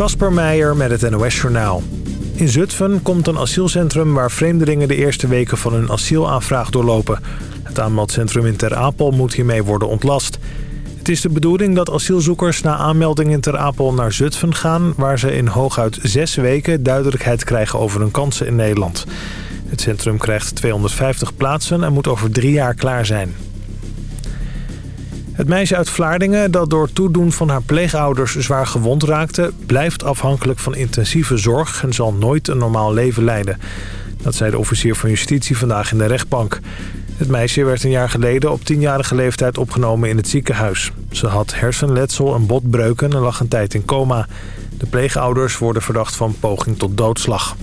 Kasper Meijer met het NOS-journaal. In Zutphen komt een asielcentrum waar vreemdelingen de eerste weken van hun asielaanvraag doorlopen. Het aanmeldcentrum in Ter Apel moet hiermee worden ontlast. Het is de bedoeling dat asielzoekers na aanmelding in Ter Apel naar Zutphen gaan... waar ze in hooguit zes weken duidelijkheid krijgen over hun kansen in Nederland. Het centrum krijgt 250 plaatsen en moet over drie jaar klaar zijn. Het meisje uit Vlaardingen dat door toedoen van haar pleegouders zwaar gewond raakte... blijft afhankelijk van intensieve zorg en zal nooit een normaal leven leiden. Dat zei de officier van justitie vandaag in de rechtbank. Het meisje werd een jaar geleden op tienjarige leeftijd opgenomen in het ziekenhuis. Ze had hersenletsel en botbreuken en lag een tijd in coma. De pleegouders worden verdacht van poging tot doodslag.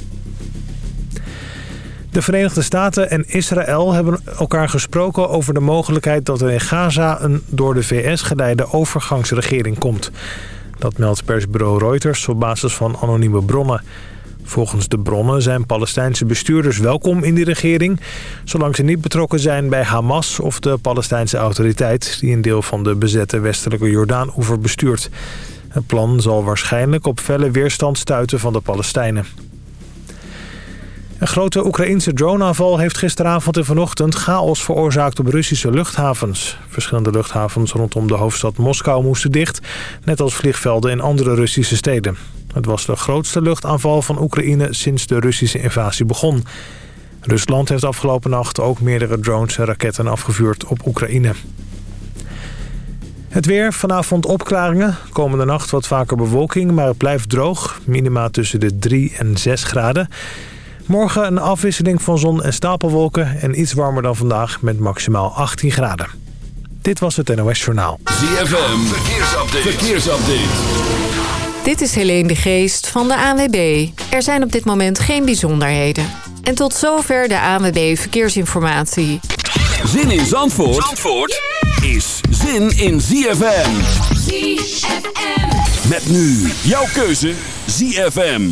De Verenigde Staten en Israël hebben elkaar gesproken over de mogelijkheid dat er in Gaza een door de VS geleide overgangsregering komt. Dat meldt persbureau Reuters op basis van anonieme bronnen. Volgens de bronnen zijn Palestijnse bestuurders welkom in die regering... zolang ze niet betrokken zijn bij Hamas of de Palestijnse autoriteit... die een deel van de bezette westelijke Jordaan-oever bestuurt. Het plan zal waarschijnlijk op felle weerstand stuiten van de Palestijnen. Een grote Oekraïnse droneaanval heeft gisteravond en vanochtend chaos veroorzaakt op Russische luchthavens. Verschillende luchthavens rondom de hoofdstad Moskou moesten dicht, net als vliegvelden in andere Russische steden. Het was de grootste luchtaanval van Oekraïne sinds de Russische invasie begon. Rusland heeft afgelopen nacht ook meerdere drones en raketten afgevuurd op Oekraïne. Het weer, vanavond opklaringen. Komende nacht wat vaker bewolking, maar het blijft droog. Minima tussen de 3 en 6 graden. Morgen een afwisseling van zon en stapelwolken en iets warmer dan vandaag met maximaal 18 graden. Dit was het NOS Journaal. ZFM, verkeersupdate. verkeersupdate. Dit is Helene de Geest van de ANWB. Er zijn op dit moment geen bijzonderheden. En tot zover de ANWB Verkeersinformatie. Zin in Zandvoort, Zandvoort is zin in ZFM. ZFM. Met nu jouw keuze ZFM.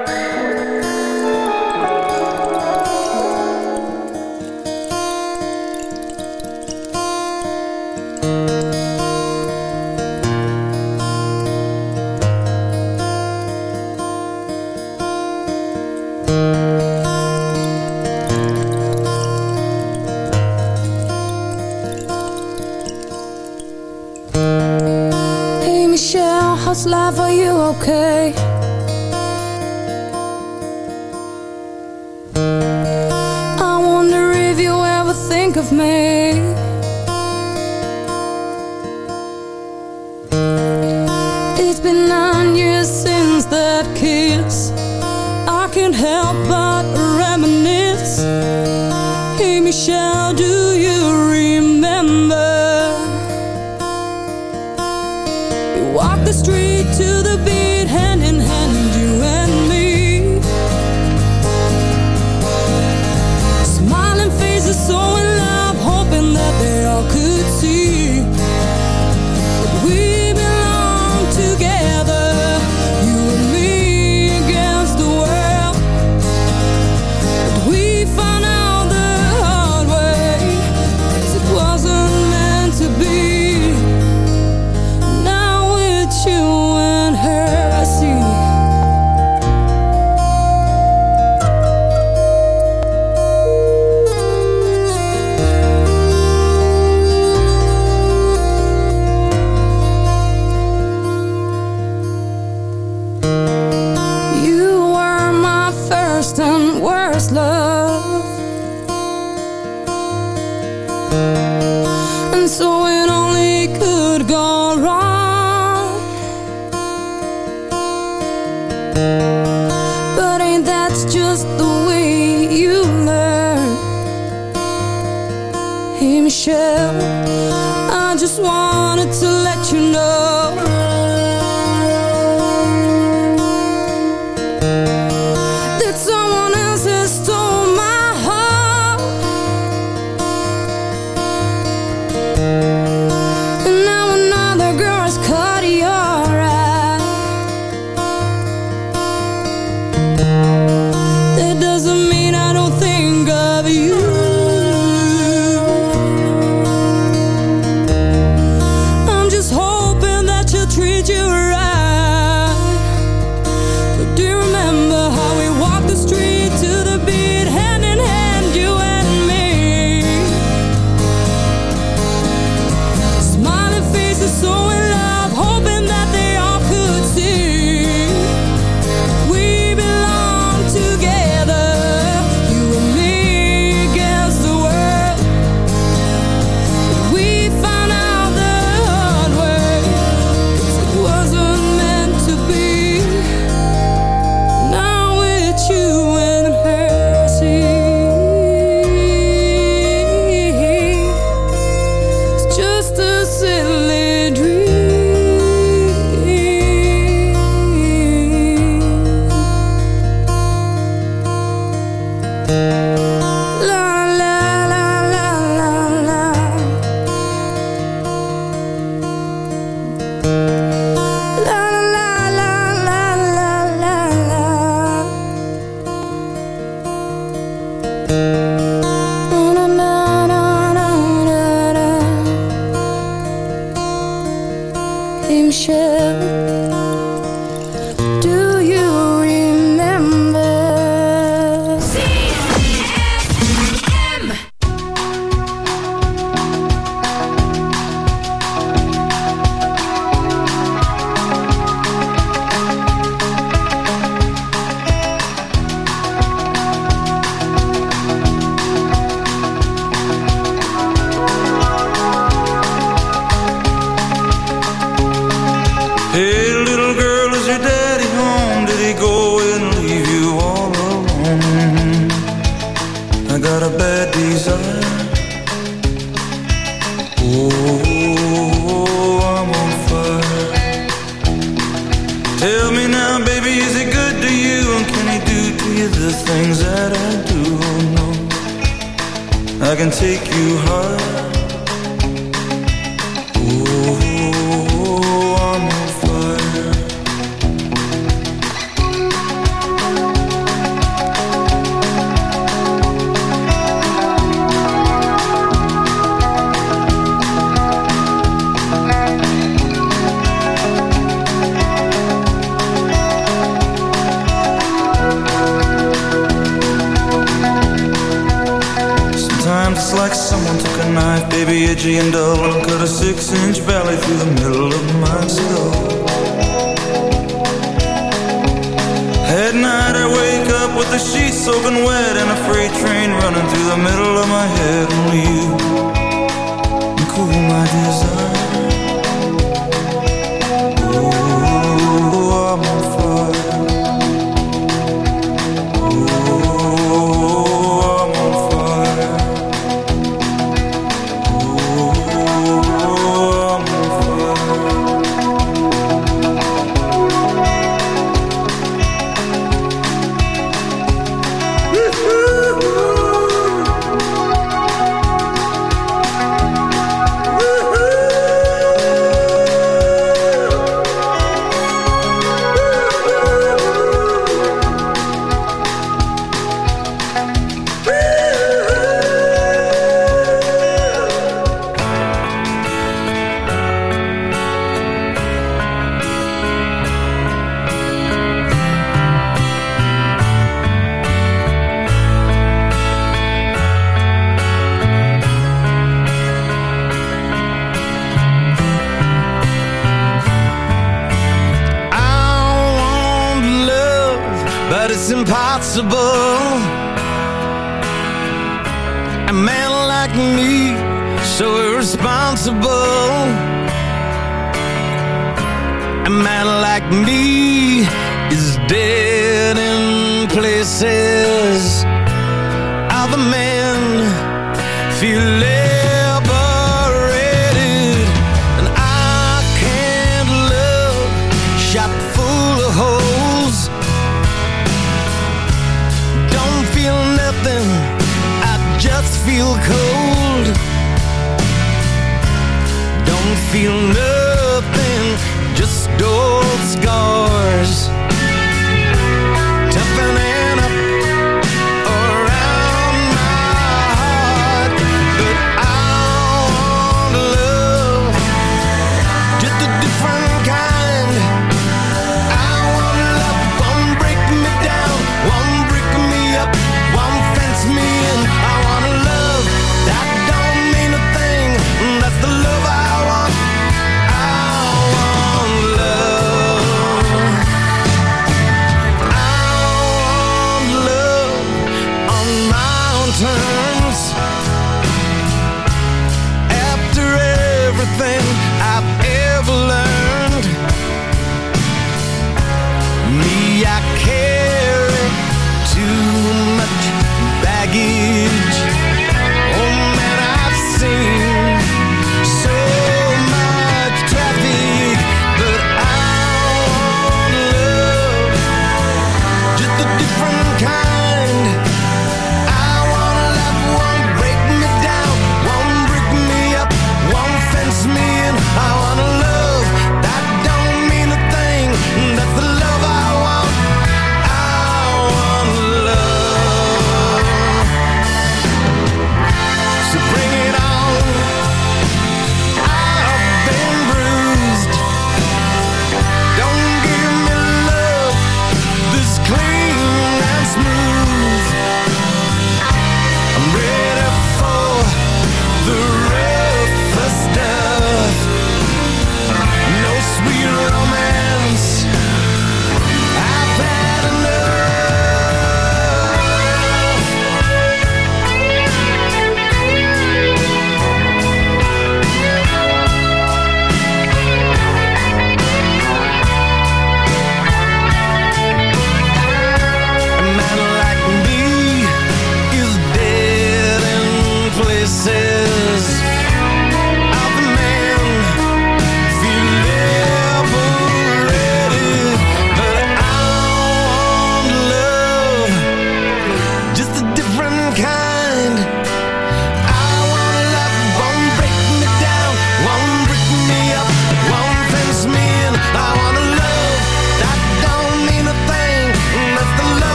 And so it only could go wrong. But ain't that just the way you learn? Hey Michelle I just wanted to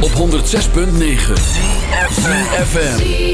Op 106.9 VFM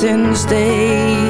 since day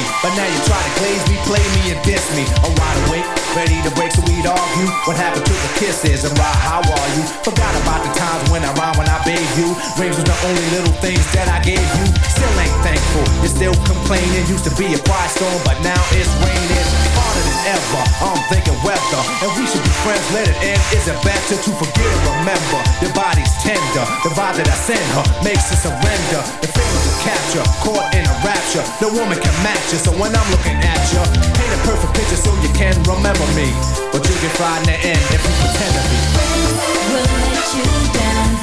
me, but now you try to glaze me, play me, and diss me. I'm wide awake, ready to break so we'd argue. What happened to the kisses and why? How are you? Forgot about the times when I rhymed when I bathed you. Rings was the only little things that I gave you. Still ain't thankful, you're still complaining. Used to be a quiet storm, but now it's raining ever. I'm thinking weather, and we should be friends. Let it end. Is it better to forget or remember? Your body's tender, the vibe that I send her makes her surrender. The feelings of capture, caught in a rapture. No woman can match you, so when I'm looking at you, paint a perfect picture so you can remember me. But you can find the end if you pretend to be. We will let you down.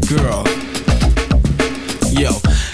Girl. Yo,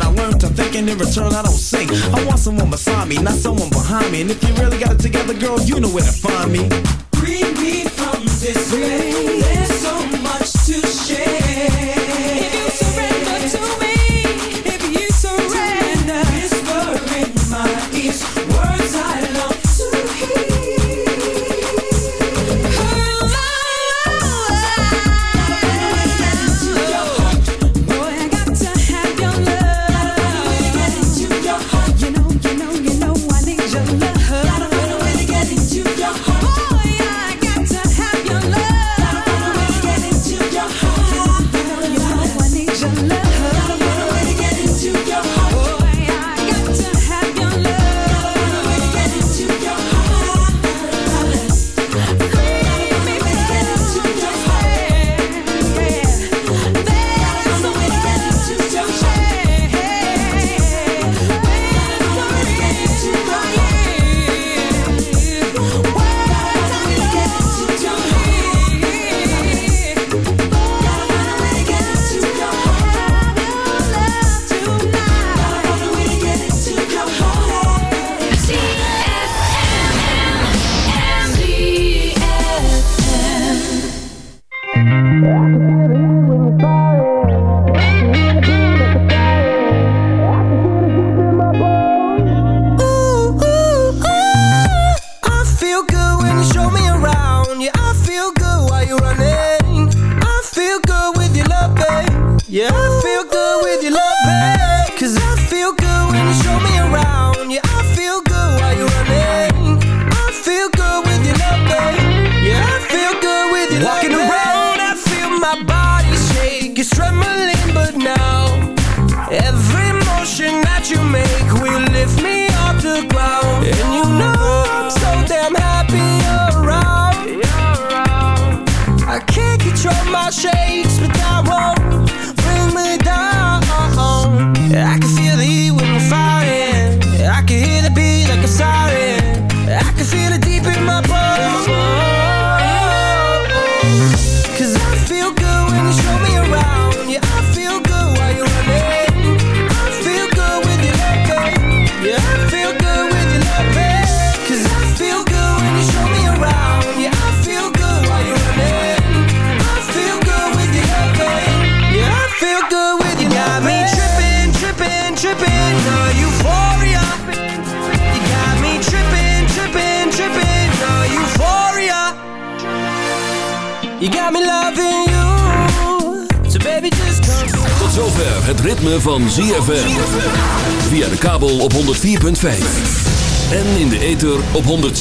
I learned to think and in return I don't sing. I want someone beside me, not someone behind me. And if you really got it together, girl, you know where to find me. Free me from this pain.